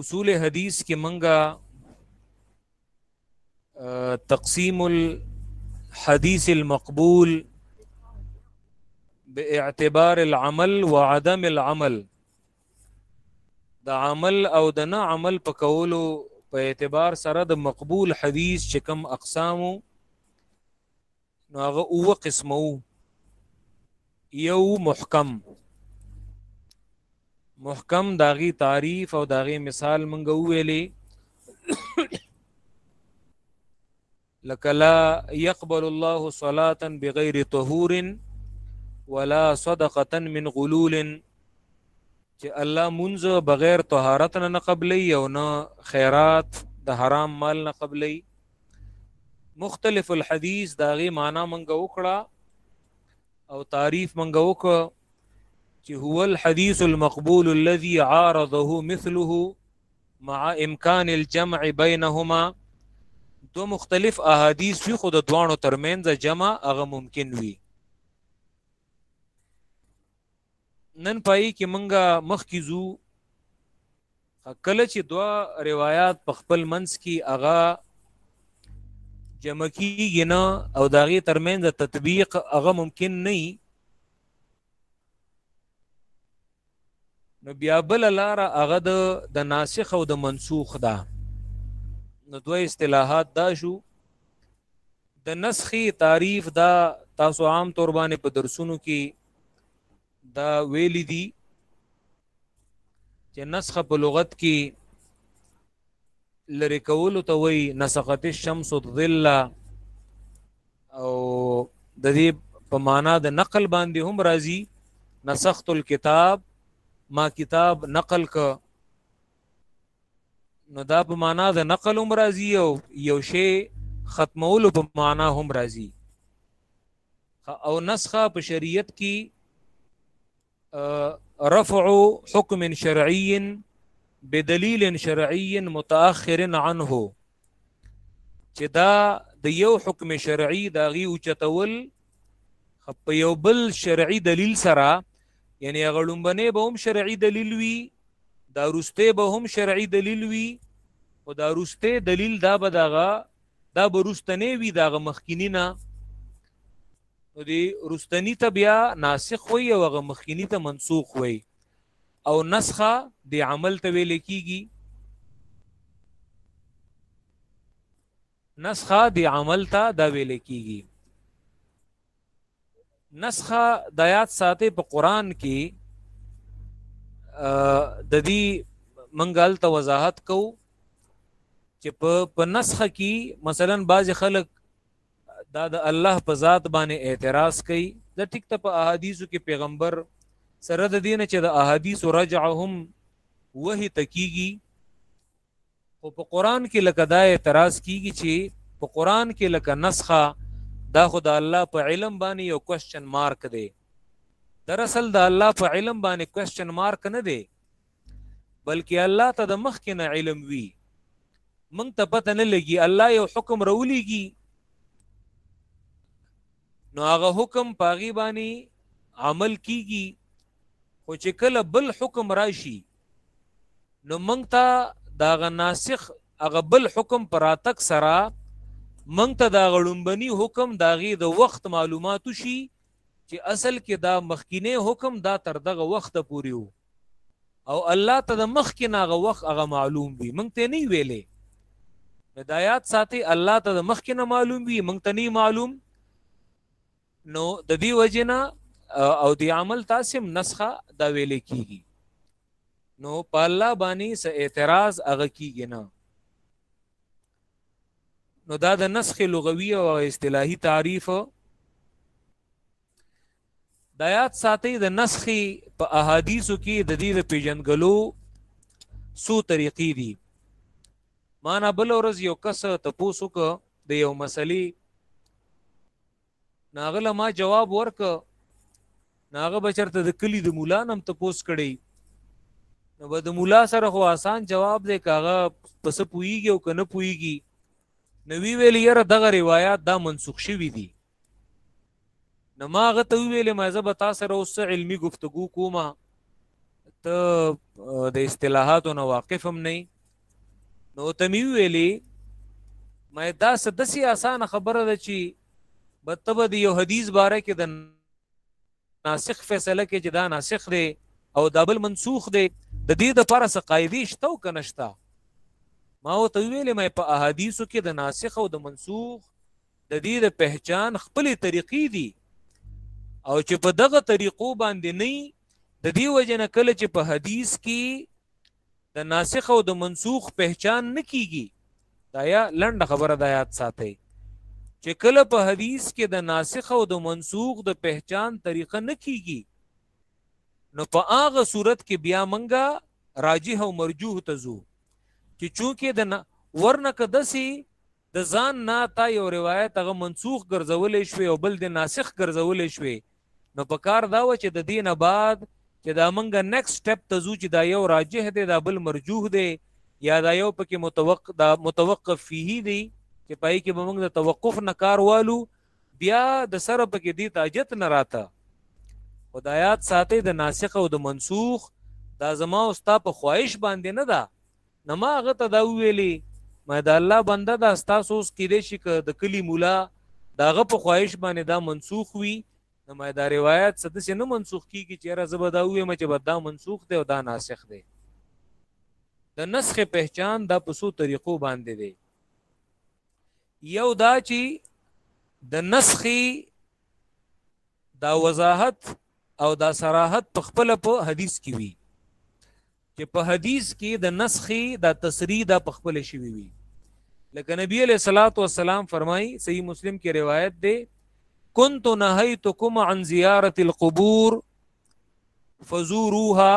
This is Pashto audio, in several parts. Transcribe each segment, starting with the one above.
اصول حدیث کې منګه تقسیم الحديث المقبول باعتبار العمل وعدم العمل د عمل او د نه عمل په کولو په اعتبار سره د مقبول حدیث چې کوم اقسامو نو هغه اوه قسمه وو یو محکم محکم داغي تعریف او داغي مثال مونږ ویلې لکه لا يقبل الله صلاة بغير طهور ولا صدقة من غلول چې الله منځ بغیر طهارت نه قبلې او نه خیرات د حرام مال نه قبلې مختلف الحديث دا غي معنا منګه وکړه او تعریف منګه وکړه چې هو الحديث المقبول الذي عارضه مثله مع امکان الجمع بينهما دو مختلف احادیث وی خو د دوانو ترمنځ جمع هغه ممکن وی نن پای کې منګه مخ کیزو کله چې دوا روایت په خپل منځ کې هغه جمع کیږي نه او داغه ترمنځ تطبیق هغه ممکن نه نو بیا بل لار هغه د ناسخ او د منسوخ ده نو دوه اصطلاحات دا شو د نسخي تعریف دا تاسو عام طور باندې په درسونو کې دا ویل دي چې نسخه په لغت کې لری کولو ته وای نسقت الشمس الظل او د دې په معنا د نقل باندې هم راځي نسخت الكتاب ما کتاب نقل ک نو دا په معنا د نقل هم راځي او یو شی ختمولو په معنا هم راځي او نسخه په شریعت کې رفع حكم شرعي بدليل شرعي متأخر عنه چې دا د یو حکم شرعي دا غي اوچتول په یو بل شرعي دلیل سره یعنی هغه لومبنه به هم شرعي دلیل وي دا روسته به هم شرعي دلیل وي او دا روسته دلیل دا به دغه دا به روسته نه وي دغه مخکینی نه نو دی رستنی ته بیا ناسخ وي او هغه مخکینی ته منسوخ وي او نسخه د عمل ته ویل کیږي نسخه د عمل ته دا ویل کیږي نسخه د آیات ساته په قران کې د دې منګل ته وضاحت کو چې په په نسخه کې مثلا بعض خلک دا د الله په ذات باندې اعتراض کوي دا ټیک ته په احادیثو کې پیغمبر سره د دین چې د احادیث رجعهم وਹੀ تکیږي او په قران کې لکه دا اعتراض کیږي چې په قران کې لکه نسخه دا خو د الله په علم باندې یو کوېشن مارک دی دراصل د الله په علم باندې کوېشن مارک نه دی بلکې الله ته د مخکې نه علم وي مونږ ته پته نه لګي الله یو حکم راولېږي نو هغه حکم پاغي باندې عمل کیږي خو چې کله بل حکم راشي نو مونږ ته دا غناسخ هغه بل حکم پراتک سره مونږ ته دا غړومبني حکم داغي د وخت معلوماتو شي چې اصل کې دا مخکینه حکم دا تر دغه وخت پورې وو او الله ته د مخ کې ناغه وخت هغه معلوم وي مونږ ته نه ویلې هدایات ساتي الله ته د مخ کې نه معلوم وي مونږ ته نه معلوم نو د دې وجنه او د عمل تاسم نسخه دا ویلې کیږي نو په الله باندې س اعتراض هغه کیږي نه نو دا د نسخ لغوي او اصطلاحي تعریف دا یاد ساتئ د نسخ په احادیثو کې د دې د پیژندګلو سو طریقې دي معنا بل ورځ یو کس ته پوسو ک د یو مسلې ناغله ما جواب ورک ناغه بچرته د کلی د مولا نم ته پوس کړي نو به د مولا سره خو آسان جواب دی کاغه پس پویږي او کنه پویږي نو وی ویل یره دغه روایت دا منسوخ شوی دی نو ما هغه ته ویلې ما زه به تاسو سره اوس علمي گفتگو کوم ته د اصطلاحاتو نه واقف هم نه نو ته می ویلې ما دا سدسي اسانه خبره ده چې بتب د یو حدیث باره کې د ناسخ فیصله کې چې دا ناسخ دی او دا بل منسوخ دی د دې د پاره څه قاعده شته او کنه شته ما او ته ویلې مې په احادیثو کې د ناسخ او د منسوخ د دې د پهچان خپلې طریقې دي او چې په دغه طریقو باندې نه د دې وجه نه کله چې په حدیث کې د ناسخ او د منسوخ پهچان نه کیږي دا یا لنډ خبره د یاد ساتي چې کله په حدیث کې د ناسخ او د منسوخ د پهچان طریقه نه کیږي نو په هغه صورت کې بیا منګه راجح او مرجوح ته ځو چې چونکه د ورنه کدسي د ځان نه تا یو روایت هغه منسوخ ګرځولې شوې او بل د ناسخ ګرځولې شوې نو په کار دا و چې د دین بعد چې دا منګه نیکسټ سټپ ته ځو چې دا یو راجح دی دا بل مرجوح دی یا دا یو پکې متوقف دا متوقف فيه دی چې پای کې به موږ د توقف نه کار والو بیا د سره پکې دی تاجت نه راته خدایات ساتي د ناسخ او د منسوخ دا زما او ستا په خواهش باندې نه ده نو ما هغه ته دا ویلي ما دا الله بنده دا ستاسو اوس کېدې شي که د کلی مولا داغه په خواهش باندې دا منسوخ وي نو ما دا روایت څه دسې نه منسوخ کیږي چې را زبر دا وې مې چې بد دا منسوخ دی او دا ناسخ دی د نسخ پہچان دا په څو طریقو باندې دی یو دا چې د نسخي دا وضاحت او دا صراحت په خپل په حدیث کې وي چې په حدیث کې د نسخ دا تصریح دا په خپل شوی وي لکه نبی علیہ الصلوۃ والسلام فرمایي صحیح مسلم کې روایت ده كنت نهيتكم عن زيارة القبور فزوروها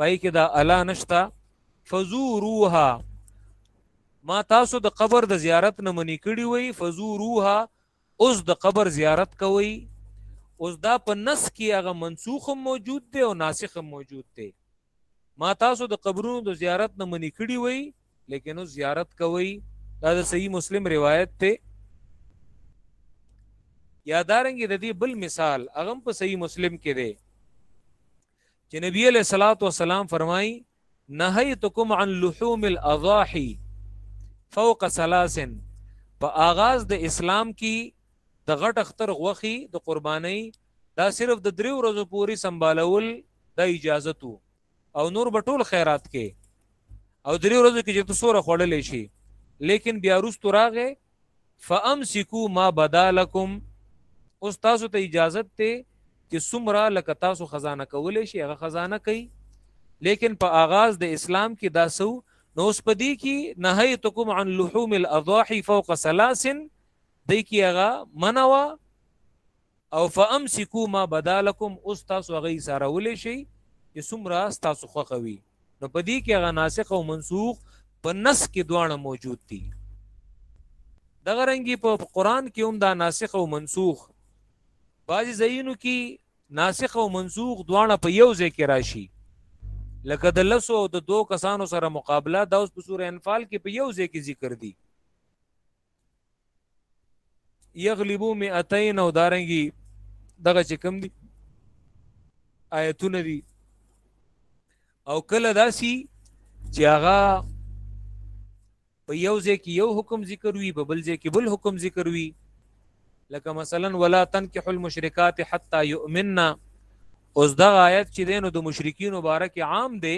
پای کې دا الا نشتا فزوروها ما تاسو د قبر د زیارت نه منی کړی وای فزوروها اوس د قبر زیارت کوي اوس دا په نس کې هغه منسوخ موجود دی او ناسخ موجود دی ما تاسو د قبرونو د زیارت نه منی کړی وای لیکن اوس زیارت کوي دا د صحیح مسلم روایت ته یادارنګ د دې بل مثال هغه په صحیح مسلم کې دی چې نبی علیہ الصلوۃ والسلام فرمایي نهیتکم عن لحوم الاضاحی فوق ثلاث په آغاز د اسلام کې د غټ اختر غوخي د قرباني دا صرف د دریو ورځو پوري سمبالول د اجازه تو او نور بټول خیرات کې او دریو ورځو کې چې تاسو را خړلې شي لیکن بیا روس تراغه فامسکو ما بدا لکم اوس تاسو ته اجازه ته چې سمرا لکه تاسو خزانه کولې شي هغه خزانه کوي لیکن په آغاز د اسلام کې دا سو نو اوس په دې کې نهیتکم عن لحوم الاضاحي فوق ثلاث دې کې هغه منوا او فامسکو ما بدا لکم اوس تاسو هغه ایسارولې شي چې څومره تاسو خوښه وي نو په دې کې هغه ناسخ او منسوخ په نس کې دواړه موجود دي دغه رنګي په قران کې هم دا ناسخ او منسوخ بعضی ځایونو کې ناسخ او منسوخ دواړه په یو ځای کې راشي لکه د لسو او د دوه کسانو سره مقابله دا اوس په سوره انفال کې په یو ځای کې ذکر دي یغلبو مئتین او دارنګي دغه چې کم دي آیتونه دي او کله داسي چې هغه په یو ځای کې یو حکم ذکر وي په بل ځای کې بل حکم ذکر وي لکه مثلا ولا تنكحوا المشركات حتى يؤمننا اوس دا آیت چې دینو د مشرکین مبارک عام دی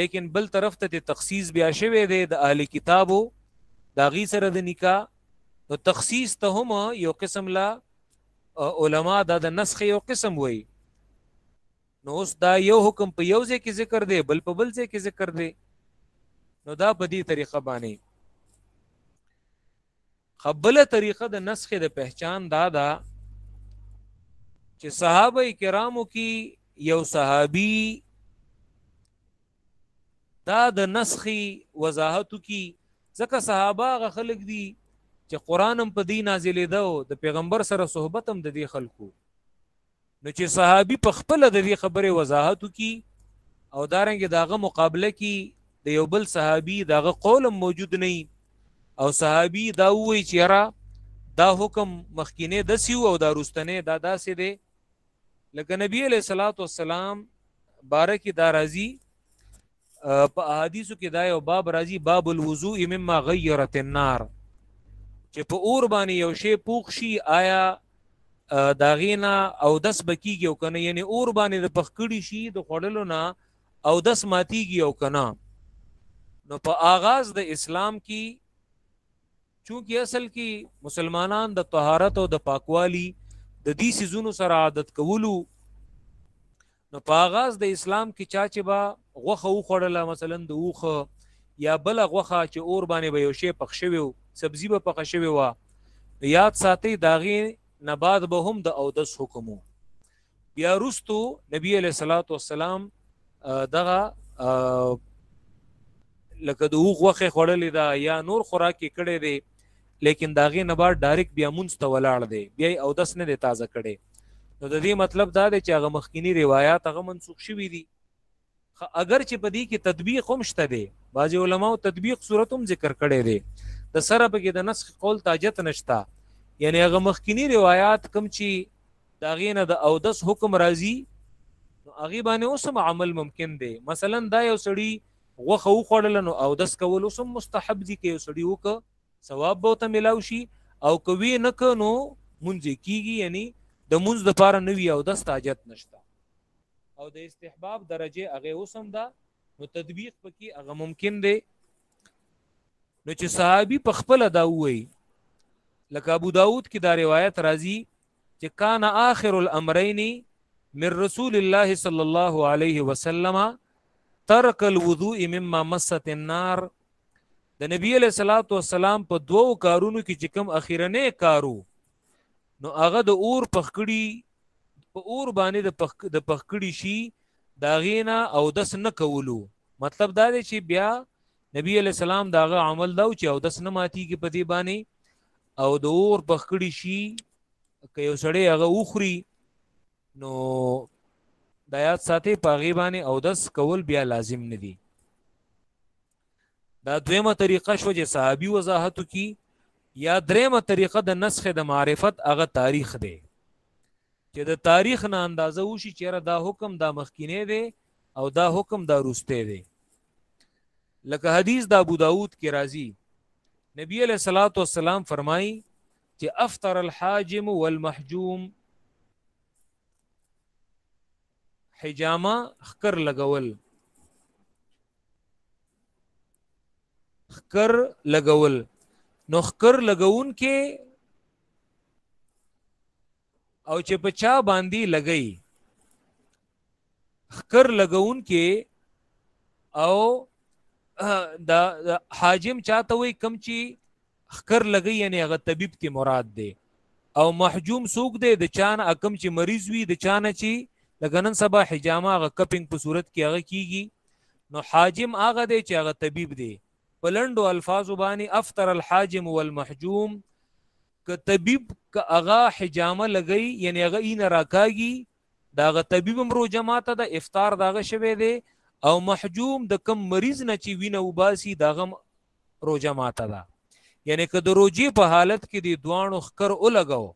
لیکن بل طرف ته تخصیص بیا شوی دی د اهل کتابو دا غي سره د نکاح نو تخصیص ته هم یو قسم لا علما دا د نسخ یو قسم وای نو اوس دا یو حکم په یو ځای کې ذکر دی بل په بل ځای کې ذکر دی نو دا په دې طریقه باندې خو بله طریقه د نسخې د پهچان دا ده چې صحابه کرامو کې یو صحابي دا د نسخي وضاحتو کی ځکه صحابه غ خلق دي چې قران هم په دې نازلې ده او د پیغمبر سره صحبت هم د دې خلکو نو چې صحابي په خپل د دې خبره وضاحت وکي او دارنګ داغه مقابله کی د یو بل صحابي داغه قول موجود نه او صحابي دا وی چې را دا حکم مخکینه د سیو او دا رستنه دا داسې دی لکه نبی علیہ الصلوۃ والسلام بارکی دا راضی په احادیثو کې دا یو باب راځي باب الوضوء مما غیرت النار چې په اور باندې یو شی پوښ شي آیا داغینا او دس بکیږي او کنه یعنی اور باندې د پخکړی شي د خړلو نه او دس ماتیږي او کنه نو په آغاز د اسلام کې چونکی اصل کې مسلمانان د طهارت او د پاکوالي د دې سيزونو سره عادت کولو نو په آغاز د اسلام کې چا چې به غوښه وخوړله مثلا د اوخ یا بل غوښه چې اور باندې به یو شی پخ شوی او سبزی به پخ شوی و یاد ساتي داغي نه بعد به هم د اودس حکمو بیا رستو نبی علیہ الصلوۃ والسلام دغه لکه د اوغ وخه خړلې دا یا نور خوراکي کړي دي لیکن دا غي نه بار ډایرک بیا مونږ ته ولاړ دی بیا او دس نه دی تازه کړي نو د دې مطلب دا دی چې هغه مخکینی روایت هغه منسوخ شوی دي اگر چې په دې کې تطبیق هم شته دی بعضی علماو تطبیق صورت هم ذکر کړي دي د سره په کې د نسخ قول تاجت نشتا یعنی هغه مخکینی روایت کم چې دا غینه د او دس حکم راځي نو هغه باندې اوسم عمل ممکن دی مثلا دا یو سړی غوخه وخړل نو او دس کول اوسم مستحب دي کې یو سړی وک ثواب به ته ملاو شي او کوي نه کنو مونږ کیږي یعنی د مونږ د پاره نوی او د استاجت نشتا او د استحباب درجه هغه اوسم ده نو تطبیق پکې هغه ممکن دی نو چې صحابي په خپل دا وایي لکه ابو داود کې دا روایت راځي چې کان آخر الامرین من رسول الله صلی الله علیه وسلم ترک الوضوء مما مست النار د نبی علیہ الصلوۃ والسلام په دوو کارونو کې چې کوم اخیرنه کارو نو هغه د اور پخکړی په اور باندې د پخ د پخکړی شي دا غینا او دس نه کولو مطلب دا دی چې بیا نبی علیہ السلام داغه عمل دا چې او دس نه ماتیږي په دې باندې او د اور په خړی شي که یو سړی هغه وخوري نو د یاد ساتي په غیبانه او دس کول بیا لازم نه دي دا دویمه طریقه شو چې صحابي وضاحت کی یا دریمه طریقه د نسخ د معرفت هغه تاریخ دی چې د تاریخ نه اندازه وشي چې دا حکم دا مخکینه دی او دا حکم دا روسته دی لکه حدیث د ابو داود کې راځي نبی علیہ الصلوۃ والسلام فرمایي چې افطر الحاجم والمحجوم حجامه خکر لګول خکر لګول نو خکر لګون کې او چې په چا باندې لګی خکر لګون کې او د حاجم چاته وي کم چی خکر لګی یعنی هغه طبيب ته مراد دی او محجوم سوق دی د چان اکم چې مریض وي د چانه چی لکه نن سبا حجامه هغه کپینګ په صورت کې هغه کیږي نو حاجم هغه دی چې هغه طبيب دی په لندو الفاظو باندې افتر الحاجم والمحجوم که طبيب که هغه حجامه لګي یعنی هغه یې نه راکاږي دا غ طبيب هم روزه ماته د افطار داغه شوه دی او محجوم د کم مریض نه چې وینه وباسي داغه روزه ماته ده یعنی که د روزي په حالت کې دی دوانو خکر ولګاو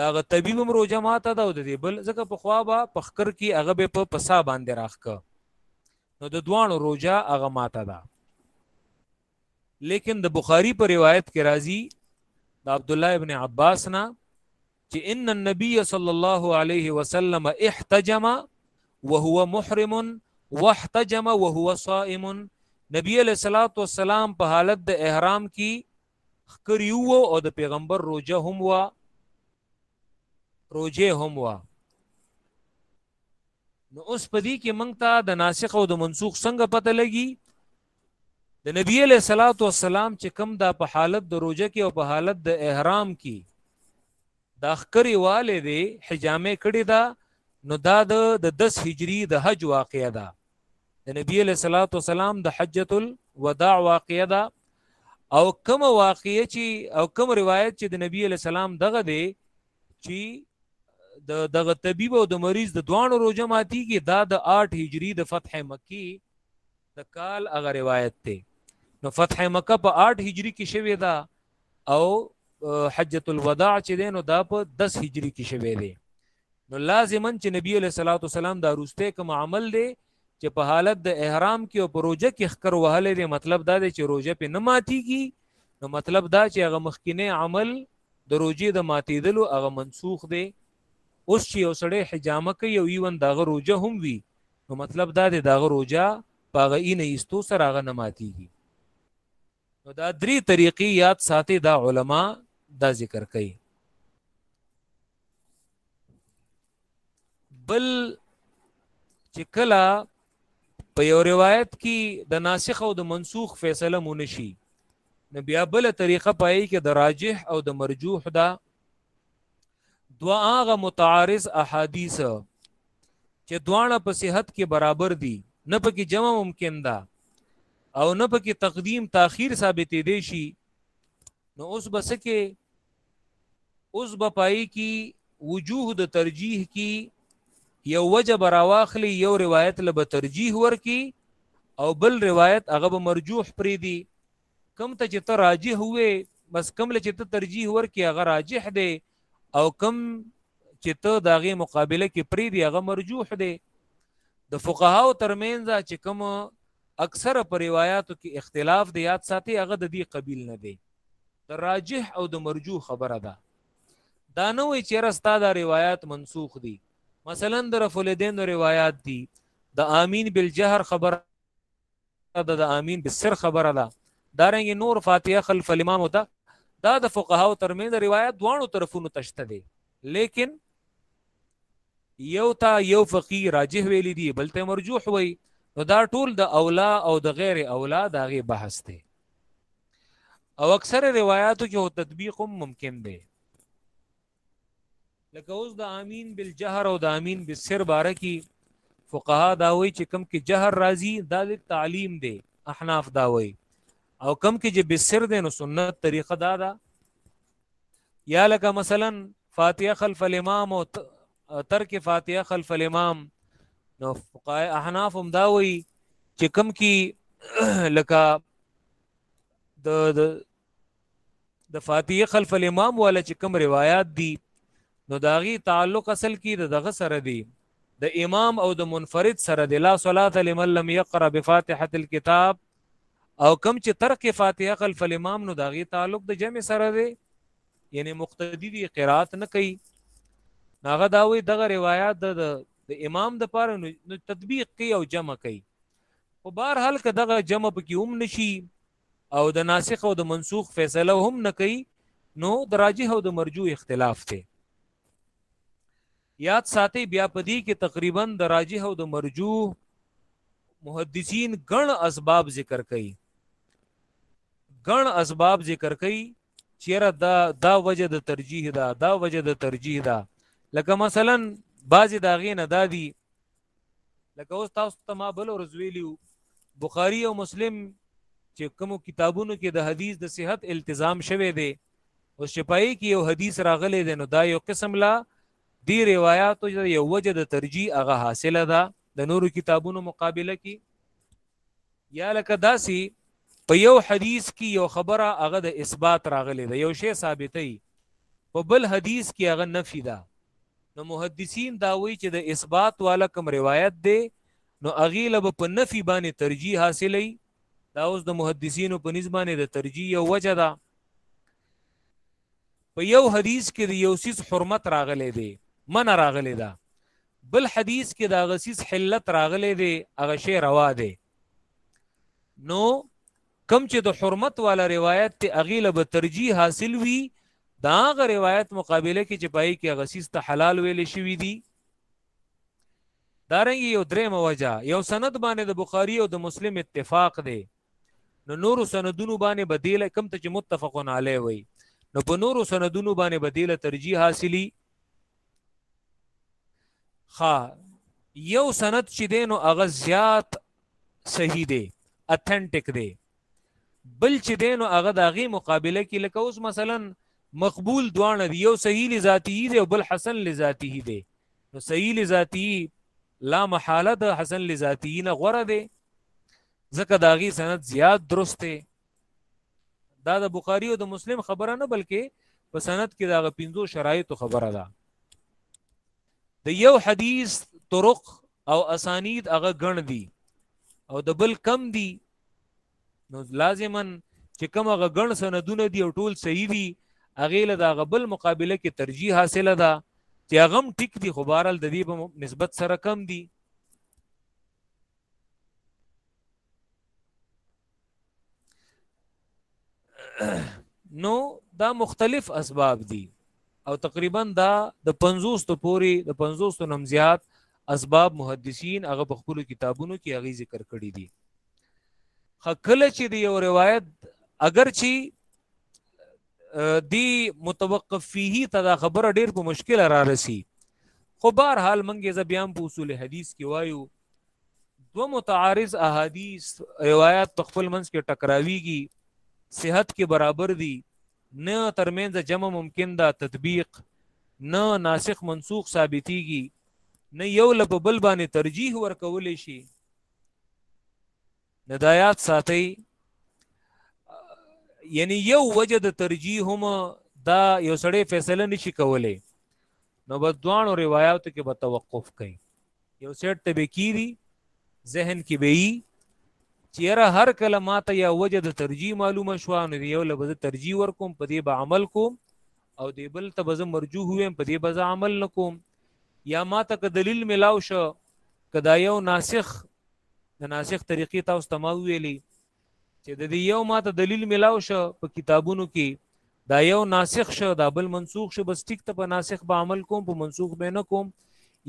داغه طبيب هم روزه ماته ده او د دې بل ځکه په خوا به په خکر کې هغه به په پسا باندې راخکه نو د دوانو روزه هغه ماته ده لیکن د بخاری په روایت کې راځي د عبد الله ابن عباس نه چې ان النبي صلى الله عليه وسلم احتجم وهو محرم واحتجم وهو صائم نبی علیہ الصلوۃ والسلام په حالت د احرام کې خکر یو او د پیغمبر روزه هم وا روزه هم وا نو اوس په دې کې مونږ ته د ناسخ او د منسوخ څنګه پته لګي د نبی له صلوات و سلام چې کم دا په حالت د روزه کې او په حالت د احرام کې دا خکری والے دی حجامه کړی دا نو دا د 10 هجری د حج واقعه ده د نبی له صلوات و سلام د حجۃ الوداع واقعه ده او کوم واقعه چې او کوم روایت چې د نبی له سلام دغه دی چې د دغه طبيب او د مریض د دوانو روزه ماتيږي دا د 8 هجری د فتح مکی د کال هغه روایت ته نو فتح مکه په 8 هجری کې شوې ده او حجۃ الوداع چې ده نو دا په 10 هجری کې شوې ده نو لازما چې نبی له صلوات والسلام دا روسته کوم عمل دی چې په حالت د احرام کې او پروژه کې خکر وهلې دی مطلب دا دی چې روزه په نه ماتيږي نو مطلب دا چې هغه مخکینه عمل د روژې د ماتېدلو هغه منسوخ دی، اوس چې یو سړی حجامه کوي او ایون د هغه روژه هم وي نو مطلب دا دی د هغه روژه په هغه اینه ایستو سره هغه نه ماتېږي. نو دا درې طریقې یاد ساتي دا علما دا ذکر کوي. بل چې کله په یو روایت کې د ناسخ او د منسوخ فیصله مونږ شي نو بیا بل طریقه پای کې د راجح او د مرجوح دا دوا هغه متعارض احادیث چې دواړه په صحت کې برابر دي نه پکې جمع ممکن ده او نه پکې تقدیم تاخير ثابتې دي شي نو اوس بس کې اوس به پای کی وجوه د ترجیح کی یو وجه براواخلی یو روایت لبه ترجیح ورکی او بل روایت هغه به مرجوح پری دی کم ته چې ته راجح وې بس کم له چې ته ترجیح ورکی هغه راجح دی او کم چې ته داغه مقابله کې پری دی هغه مرجوح دی د فقهاو ترمنځ چې کوم اکثره پر روایتو کې اختلاف دی یاد ساتي هغه د دې قبیل نه دی د راجح او د مرجو خبره ده دا نه وي چې رستا دا روایت منسوخ دي مثلا د رفع الیدین روایت دي د امین بالجهر خبره ده د امین بالسر خبره ده دا رنګ نور فاتحه خلف الامام وته دا د فقهاو ترمنځ روایت دوانو طرفونو تشته دي لیکن یو تا یو فقی راجح ویلی دی بل ته مرجوح وی نو دا ټول د اولا او د غیر اولا دا غي بحث دی او اکثر روایتو کې هو تطبیق هم ممکن دی لکه اوس د امین بالجهر او د امین بالسر باره کې فقها دا وایي چې کم کې جهر راځي دا د تعلیم دی احناف دا وایي او کم کې چې بالسر دی نو سنت طریقه دا ده یا لکه مثلا فاتحه خلف الامام او ترک فاتحه خلف الامام نو فقای احناف هم دا وی چې کم کی لکه د د فاتحه خلف الامام ولا چې کم روایت دي نو داغي تعلق اصل کی د دغه سره دی د امام او د منفرد سره دی لا صلات لمن لم يقرأ بفاتحه الكتاب او کم چې ترک فاتحه خلف الامام نو داغي تعلق د جمع سره دی یعنی مقتدی دی قرات نه کوي ناغه دا وی دغه روایت د د امام د پاره نو تطبیق کوي او جمع کوي په بهر حال کې دغه جمع پکې هم نشي او د ناسخ او د منسوخ فیصله هم نه کوي نو د راجح او د مرجو اختلاف ته یاد ساتئ بیا په دې کې تقریبا د راجح او د مرجوح محدثین ګڼ اسباب ذکر کوي ګڼ اسباب ذکر کوي چیرې دا دا وجه د ترجیح دا دا وجه د ترجیح دا لکه مثلا بعضی داغې نه دادي لکه اوس تاسو ته ما بل ورځ ویلیو بخاری او مسلم چې کوم کتابونو کې د حدیث د صحت التزام شوه دی او شپای کې یو حدیث راغلی دی نو دا یو قسم لا دی روایتو یو وجه د ترجیح هغه حاصله ده د نورو کتابونو مقابله کې یا لکه داسي په یو حدیث کې یو خبره هغه د اثبات راغلی ده یو شی ثابتې په بل حدیث کې هغه نفي ده نو محدثین دا وایي چې د اثبات والا کوم روایت دی نو اغیله په نفي باندې ترجیح حاصلې دا اوس د محدثینو په نسبت باندې د ترجیح یو وجه ده په یو حدیث کې د یو سیس حرمت راغلی دی من راغلی ده بل حدیث کې دا غسیس حلت راغلی دی هغه شی روا دی نو کم چې د حرمت والا روایت ته اغیله به ترجیح حاصل وي دا غ روایت مقابله کې چې پای کې غسیس ته حلال ویل شوی دی دارنګ یو درېمه وجه یو سند باندې د بخاری او د مسلم اتفاق دی نو نورو سندونو باندې بدیل کم ته چې متفقون علی وي نو په نورو سندونو باندې بدیل ترجیح حاصلی خا یو سند چې دینو هغه زیات صحیح دی اتنټیک دی بل چې دینو هغه د هغې مقابله کې لکه اوس مثلا مقبول دواړه دی یو صحیح لذاتی دی او بل حسن لذاتی دی نو صحیح لذاتی لا محاله د حسن لذاتی نه غوره دی ځکه دا غي سند زیات درست دی دا د بخاری او د مسلم خبره نه بلکې په سند کې دا غ پنځو شرایطو خبره ده د یو حدیث طرق او اسانید هغه ګڼ دي او د بل کم دي نو لازما چې کوم هغه ګڼ سندونه دي او ټول صحیح دي هغه له دا غبل مقابله کې ترجیح حاصله ده چې هغه ټیک دي خو بهرال د دې په نسبت سره کم دي نو دا مختلف اسباب دي او تقریبا دا د 50 ته پوری د 50 ته نمزيات اسباب محدثین هغه په خپل کتابونو کې هغه ذکر کړی دي خکله چې دی یو روایت اگر چې دی متوقف فيه ته دا خبره ډیر په مشکل را رسی خو بهر حال منګه ز بیان په اصول حدیث کې وایو دو متعارض احادیث روایت په خپل منځ کې ټکراویږي صحت کې برابر دي نه ترمنځ جمع ممکن ده تطبیق نه ناسخ منسوخ ثابتيږي نه یو لپ بل باندې ترجیح ورکول شي نه دا یاد ساتئ یعنی یو وجه د ترجیح هم دا یو سړی فیصله نشي کولای نو بس دوانو روایتو کې به توقف کوي یو سیټ ته به کیری ذهن کې به یي چیرې هر کله ماته یا وجه د ترجیح معلومه شو نو یو لبد ترجیح ور کوم په دې به عمل کوم او دې بل ته به مرجوح ویم په دې به عمل نکوم یا ماته که دلیل ملاو شو کدا یو ناسخ د ناسخ طریقې تاسو ته ما ویلي چې د دې یو ماته دلیل ملاو شو په کتابونو کې دا یو ناسخ شو دا بل منسوخ شو بس ټیک ته په ناسخ به عمل کوم په منسوخ به نه کوم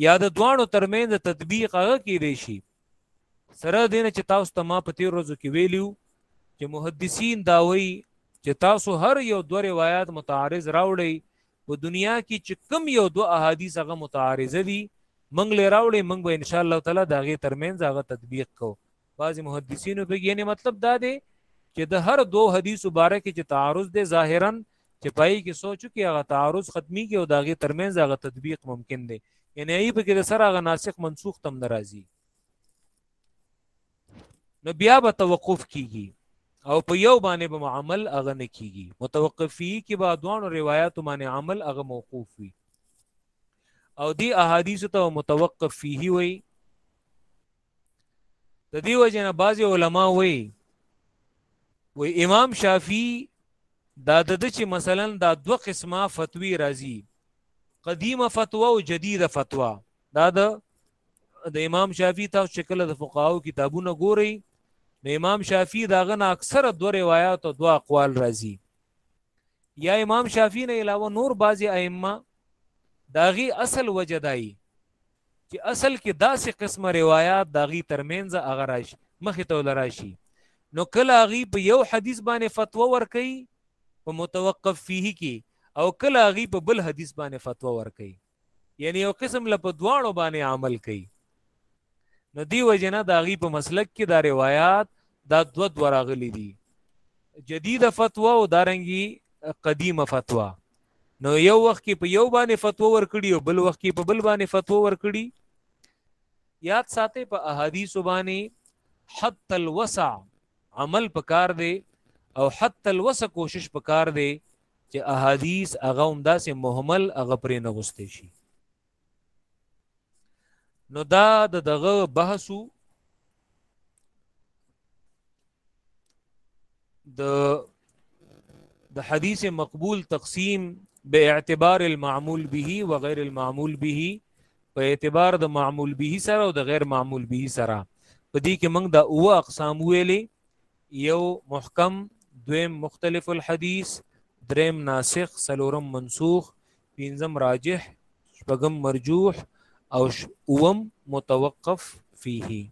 یا د دواړو ترمنځ تطبیق هغه کې دی شي سره دین چې تاسو ته ما په تیر ورځو کې ویلیو چې محدثین دا وایي چې تاسو هر یو دوه روایت متعارض راوړی په دنیا کې چې کم یو دو احادیث هغه متعارضه دي منګ لې راوړې منګ به ان شاء الله تعالی دا غي ترمنځ هغه تطبیق کو بعض محدثینو به یعنی مطلب دا دی چې د هر دو حدیث مبارک چې تعارض دی ظاهرا چې پای کې سوچو کې هغه تعارض ختمي کې او دا غي ترمنځ هغه تطبیق ممکن دی یعنی ای په کې سره هغه ناسخ منسوخ تم ناراضي نو بیا به توقف کیږي او په یو باندې به عمل اغه نه کیږي متوقفی کې به دوانو روایت باندې عمل اغه موقوف وي او دی احادیث ته متوقف فيه وي د دې وجه نه بعضي علما وي وي امام شافعي دا د دې چې مثلا دا دوه قسمه فتوی راځي قدیمه فتوا او جدیده فتوا دا د د امام شافعي تاسو چې کله د فقهاو کتابونه ګورئ نو امام شافعي داغه نه اکثره دوه روایت او دوه اقوال راځي یا امام شافعي نه علاوه نور بعضی ائمه داغي اصل وجه دای چې اصل کې داسې قسمه روایت داغي ترمنځ هغه راشي مخې ته لراشي نو کله هغه په یو حدیث باندې فتوا ورکړي په متوقف فيه کې او کله هغه په بل حدیث باندې فتوا ورکړي یعنی یو قسم له په دواړو باندې عمل کوي نو دی وجنه دا غي په مسلک کې دا روایت دا دو دو راغلي دي جديده فتوا او دارنګي قديمه فتوا نو یو وخت کې په یو باندې فتوا ورکړي او بل وخت کې په بل باندې فتوا ورکړي یاد ساتي په احادیث باندې حت الوسع عمل پکار دی او حت الوسع کوشش پکار دی چې احادیث هغه هم داسې مهمل هغه پرې نه غوستې شي نو دا د دغه بحثو د د حدیث مقبول تقسیم به اعتبار المعمول به و غیر المعمول به په اعتبار د معمول به سره او د غیر معمول به سره په دې کې موږ دا اوه اقسام ویلې یو محکم دویم مختلف الحدیث دریم ناسخ سلورم منسوخ پینزم راجح شپږم مرجوح او اوم متوقف فيه